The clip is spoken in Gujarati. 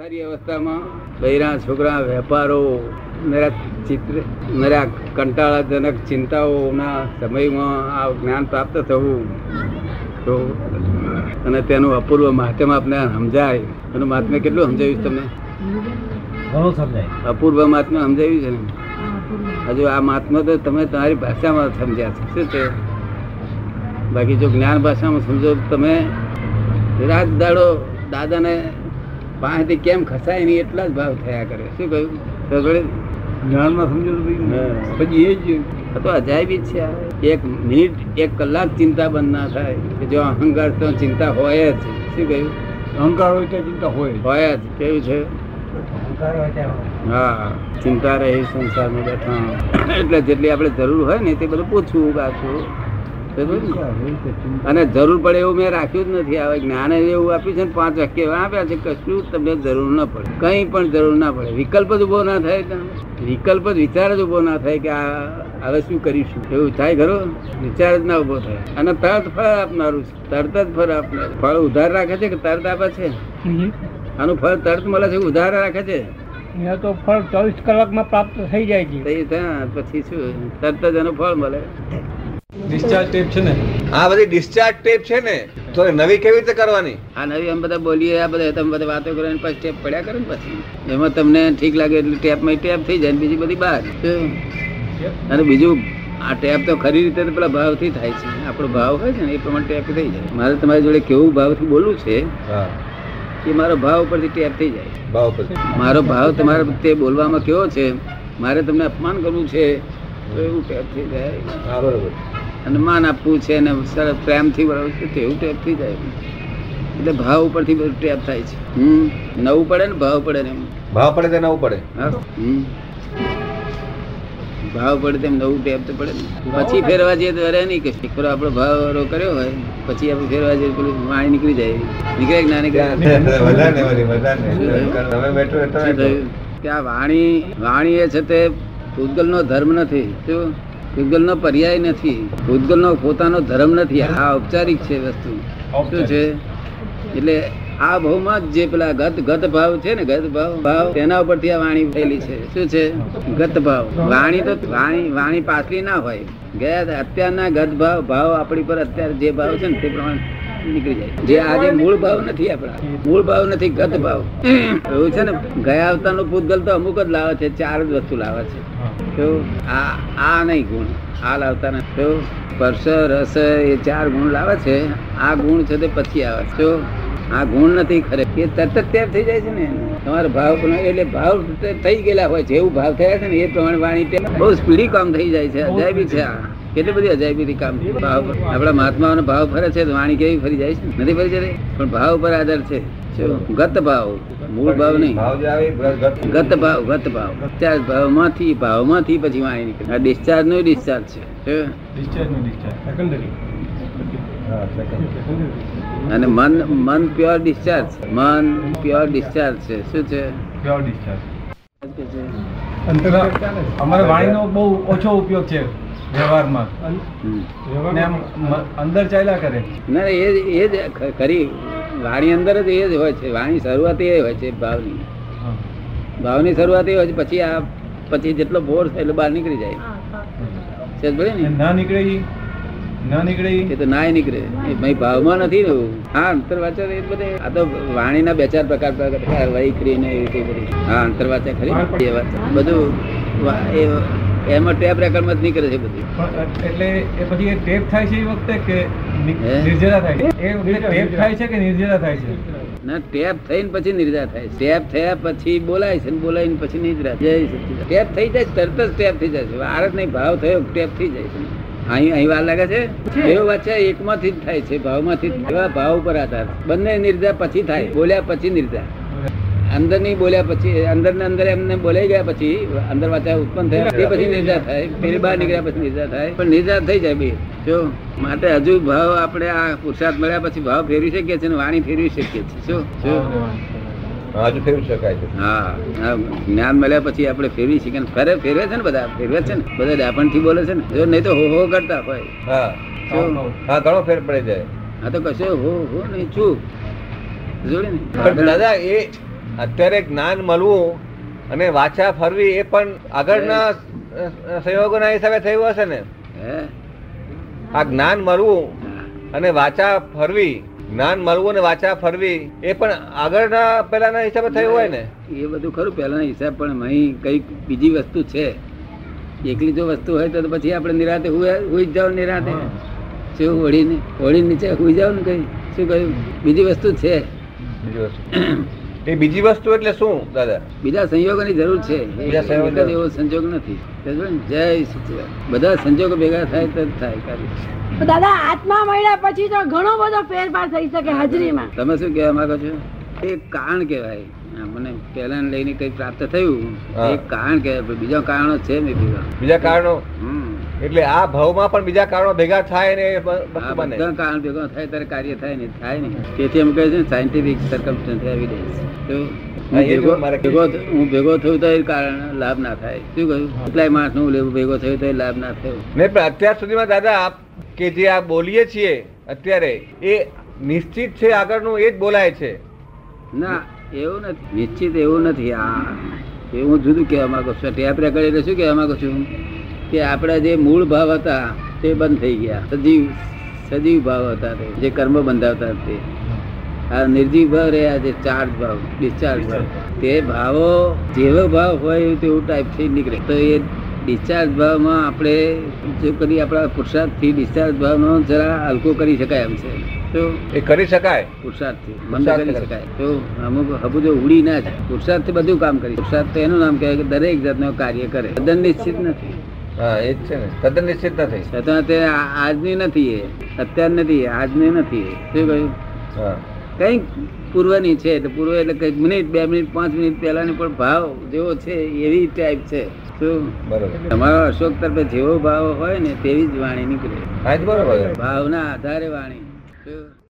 સારી અવસ્થામાં બૈરા છોકરા વેપારો નરા ચિત્ર નરા કંટાળાજનક ચિંતાઓના સમયમાં આ જ્ઞાન પ્રાપ્ત થવું. તો અને તેનું અપૂર્વ માધ્યમ આપને સમજાય. એનું મહાત્મ્ય કેટલું સમજાવ્યું તમને? ઘણું સમજાય. અપૂર્વ મહાત્મ્ય સમજાવ્યું છે ને? હજુ આ મહાત્મા તો તમે તમારી ભાષામાં સમજ્યા છે. શું છે? બાકી જો જ્ઞાન ભાષામાં સમજો તો તમે રાત દાડો દાદાને પાસેથી કેમ ખસાય નહીં એટલા જ ભાવ થયા કરે. શું કહ્યું? જ્ઞાનમાં સમજો પછી એ જ આ તો અજાયબી જ છે એક મિનિટ એક કલાક ચિંતા બંધ ના થાય. કે જો અહંકાર તો ચિંતા હોય જ. શું કહ્યું? અહંકાર હોય તો ચિંતા હોય હોય જ. કેવું છે? હા. ચિંતા રહી સંસારમાં બેઠા. એટલે જેટલી આપણે જરૂર હોય ને તે બધું પૂછવું ને? અને જરૂર પડે એવું મેં રાખ્યું જ નથી. હવે જ્ઞાન એવું આપ્યું છે ને પાંચ વાક્ય આપ્યા છે કશું જ તમને જરૂર ના પડે. કંઈ પણ જરૂર ના પડે. વિકલ્પ જ ઊભો ના થાય વિકલ્પ જ વિચાર જ ઊભો ના થાય કે આ હવે શું કરીશું? એવું થાય ખરો? વિચાર જ ના ઊભો થાય. અને તરત ફળ આપનારું છે. તરત જ ફળ આપનારું. ફળ ઉધાર રાખે છે કે તરત આપે છે? આનું ફળ તરત મળે છે ઉધાર રાખે છે? અહીંયા તો ફળ ચોવીસ કલાકમાં પ્રાપ્ત થઈ જાય છે. પછી શું? તરત જ એનું ફળ મળે. ડિસ્ચાર્જ ટેપ છે ને? આ બધી ડિસ્ચાર્જ ટેપ છે ને તો નવી કેવી રીતે કરવાની? આ નવી અમે બધા બોલીએ આ બધા તમે બધા વાતો કરો પછી ટેપ પડ્યા કરે ને પછી? એમાં તમને ઠીક લાગે એટલે ટેપમાં ટેપ થઈ જાય બીજી બધી બહાર? અને બીજું આ ટેપ તો ખરી રીતે પેલા ભાવથી થાય છે. આપણો ભાવ હોય છે ને એ પ્રમાણે ટેપ થઈ જાય. મારે તમારી જોડે કેવું ભાવથી બોલવું છે હા. એ મારો ભાવ ઉપરથી ટેપ થઈ જાય. ભાવ પછી મારો ભાવ તમારા તે બોલવામાં કેવો છે? મારે તમને અપમાન કરવું છે તો એવું ટેપ થઈ જાય. બરોબર. અને માન આપવું છે અને સરસ પ્રેમથી વળવું છે તેવું ટેપ થઈ જાય. એટલે ભાવ ઉપરથી બધું ટેપ થાય છે. હમ નવું પડે ને ભાવ પડે ને ભાવ પડે તો નવું પડે. ભાવ પડે તેમ નવું ટેપ તો પડે ને. પછી ફેરવા જઈએ તો અરે નહીં કે શીખરો આપણો ભાવ કર્યો હોય પછી આપણે ફેરવા જઈએ પેલું વાણી નીકળી જાય. નીકળે ના નીકળે? કે આ વાણી વાણી એ છે તે પૂતગલનો ધર્મ નથી. શું? પૂતગલનો પર્યાય નથી. પૂતગલનો પોતાનો ધર્મ નથી. આ ઔપચારિક છે વસ્તુ. શું છે? એટલે આ ભાવમાં જ જે પેલા ગત ગત ભાવ છે ને ગત ભાવ ભાવ તેના ઉપરથી આ વાણી થયેલી છે. શું છે? ગત ભાવ. વાણી તો વાણી વાણી પાછલી ના હોય. ગયા અત્યારના ગત ભાવ ભાવ આપણી પર અત્યારે જે ભાવ છે ને તે પ્રમાણે નીકળી જાય. જે આજે મૂળ ભાવ નથી આપણા, મૂળ ભાવ નથી, ગત ભાવ. એવું છે ને? ગયા અવતારનો પૂતગલ તો અમુક જ લાવે છે, ચાર જ વસ્તુ લાવે છે. કેવું આ આ નહીં ગુણ, આ લાવતા નથી. કેવું સ્પર્શ, રસ એ ચાર ગુણ લાવે છે, આ ગુણ છે તે પછી આવે. છે આ ગુણ નથી ખરે. એ તરત જ ટેપ થઈ જાય છે ને તમારો ભાવ એટલે ભાવ થઈ ગયેલા હોય છે એવું ભાવ થયા છે ને, એ પ્રમાણે વાણી બહુ સ્પીડી કામ થઈ જાય છે, અજાયબી છે આ. કેટલી બધી અજાયબી કામ ભાવ આપણા મહાત્માઓનો ભાવ ફરે છે તો વાણી કેવી ફરી જાય છે? નથી ફરી જતી? પણ ભાવ પર આધાર છે. ગત ભાવ મૂળ ભાવ નહીં. ભાવ જે આવે એ ગત- ભાવ ગત ભાવ. ડિસ્ચાર્જ ભાવમાંથી ભાવમાંથી પછી વાણી નીકળે. આ ડિસ્ચાર્જ નો ડિસ્ચાર્જ છે. શું? ડિસ્ચાર્જનું ડિસ્ચાર્જ. સેકન્ડરી હા, second. અને મન મન પ્યોર ડિસ્ચાર્જ. મન પ્યોર ડિસ્ચાર્જ છે. શું છે? પ્યોર ડિસ્ચાર્જ અમારે વાણીનો બહુ ઓછો ઉપયોગ છે વ્યવહારમાં. અંદર ચાલ્યા કરે. ના એ એ જ ખરી. વાણી અંદર જ એ જ હોય છે. વાણી શરૂઆત એ હોય છે ભાવની. હા. ભાવની શરૂઆત એ હોય છે પછી આ પછી જેટલો ફોર્સ એટલો બહાર નીકળી જાય. ને? ને નીકળે ના નીકળે? એ તો નાય નીકળે. એ ભાવમાં નથી ને હા. અંતરવાચા એ બધે આ તો વાણીના બે ચાર પ્રકાર પ્રકાર ને એવી બધી. હા અંતરવાચા ખરી બધું એ એમાં ટેપ રેકર્ડમાં જ નીકળે છે બધું. એટલે એ પછી ટેપ થાય છે એ વખતે કે નિર્જરા થાય છે? એ ટેપ થાય છે કે નિર્જરા થાય છે? ના ટેપ થઈને પછી નિર્જા થાય. ટેપ થયા પછી બોલાય છે ને બોલાય પછી જય. ટેપ થઈ જાય છે, તરત જ ટેપ થઈ જાય છે. આરત નહીં ભાવ થયો ટેપ થઈ જાય છે. અહીં અહીં વાર લાગે છે? એવો વચ્ચે એકમાંથી જ થાય છે ભાવમાંથી. એવા ભાવ ઉપર આધાર. બંને નિર્ધાર પછી થાય બોલ્યા પછી નિર્ધાર. અંદર નહીં બોલ્યા પછી અંદર ને અંદર એમને બોલાઈ ગયા પછી અંદર વાચા ઉત્પન્ન થયા તે પછી નિર્જા થાય. ફેર બહાર નીકળ્યા પછી નિર્જા થાય. પણ નિર્ધાર થઈ જાય બે. જો માટે હજુ ભાવ આપણે આ પુરસાદ મળ્યા પછી ભાવ ફેરવી શકીએ છીએ વાણી ફેરવી શકીએ છીએ. શું શું હજુ ફેરવી શકાય છે. હા જ્ઞાન મળ્યા પછી આપણે ફેરવી શકીએ ફરે ફેરવે છે ને બધા ફેરવે છે ને? બધા ડાપણથી બોલે છે ને? જો નહીં તો હો હો કરતા હોય. હા હા ઘણો ફેર પડે જાય. હા તો કશે હો હો નહીં ચૂપ જોડે ને? દાદા એ અત્યારે જ્ઞાન મળવું અને વાછા ફરવી એ પણ આગળના સંયોગોના હિસાબે થયું હશે ને? હે? આ જ્ઞાન મળવું અને વાચા ફરવી જ્ઞાન મળવું ને વાચા ફરવી એ પણ આગળના પહેલાના હિસાબે થયું હોય ને? એ બધું ખરું પહેલાના હિસાબ પણ અહીં કંઈક બીજી વસ્તુ છે. એકલી જો વસ્તુ હોય તો પછી આપણે નિરાતે હોઈ જ જાવ નિરાતે. શું હોળીને હોળી નીચે હોઈ જાવ ને કઈ? શું કહ્યું? બીજી વસ્તુ છે. બીજી વસ્તુ. એ બીજી વસ્તુ એટલે શું દાદા? બીજા સંયોગોની જરૂર છે. બીજા સંયોગો એવો સંજોગ નથી. જય બધા સંજોગો ભેગા થાય તો થાય દાદા આત્મા મળ્યા પછી તો ઘણો બધો ફેરફાર થઈ શકે હાજરીમાં. તમે શું કહેવા માંગો છો? એ કારણ કહેવાય. મને પહેલા લઈને કઈ પ્રાપ્ત થયું. એ એક કારણ કહેવાય. બીજા કારણો છે મેં ભેગા બીજા કારણો? હમ. એટલે આ ભાવમાં પણ બીજા કારણો ભેગા થાય ને વસ્તુ બને. બધા કારણ ભેગા થાય ત્યારે કાર્ય થાય ને થાય ને તેથી એમ કહે છે સાયન્ટિફિક સર્કમસ્ટન્સ એવિડન્સ તો હું ભેગો મારે હું ભેગો થયું તો એ કારણ લાભ ના થાય. શું કહ્યું? કેટલાય માણસનું લેવું ભેગો થયું તો લાભ ના થયો. નહીં પણ અત્યાર સુધીમાં દાદા આપ કે જે આ બોલીએ છીએ અત્યારે એ નિશ્ચિત છે આગળનું એ જ બોલાય છે? ના એવું નથી. નિશ્ચિત એવું નથી. આ એ હું જુદું કહેવા માંગુ છું. ટેપ રેકર્ડ એટલે શું કહેવા માંગુ છું કે આપણા જે મૂળ ભાવ હતા તે બંધ થઈ ગયા. સજીવ સજીવ ભાવ હતા તે જે કર્મ બંધાવતા તે. આ નિર્જીવ ભાવ રહ્યા જે ચાર્જ ભાવ ડિસ્ચાર્જ ભાવ. તે ભાવો જેવો ભાવ હોય તેવું ટાઈપ થઈ નીકળે. તો એ ડિસ્ચાર્જ ભાવમાં આપણે જો કરી આપણા પુરુષાર્થથી ડિસ્ચાર્જ ભાવનો જરા હલકો કરી શકાય એમ છે. તો એ કરી શકાય? પુરુષાર્થથી બંધ કરી શકાય. તો અમુક હબુ જો ઉડી ના જાય. પુરુષાર્થથી બધું કામ કરી. પુરુષાર્થ તો એનું નામ કહેવાય કે દરેક જાતનું કાર્ય કરે. નિશ્ચિત નથી. હા એ જ છે ને. તદ્દન નિશ્ચિત નથી છતાં તે આજની નથી એ. અત્યાર નથી આજની નથી. શું કહ્યું? કંઈક પૂર્વની છે. પૂર્વ એટલે કંઈક મિનિટ બે મિનિટ પાંચ મિનિટ પહેલાની પણ ભાવ જેવો છે એવી ટાઈપ છે. શું? બરોબર. તમારો અશોક તરફે જેવો ભાવ હોય ને તેવી જ વાણી નીકળે. ભાવના આધારે વાણી. શું?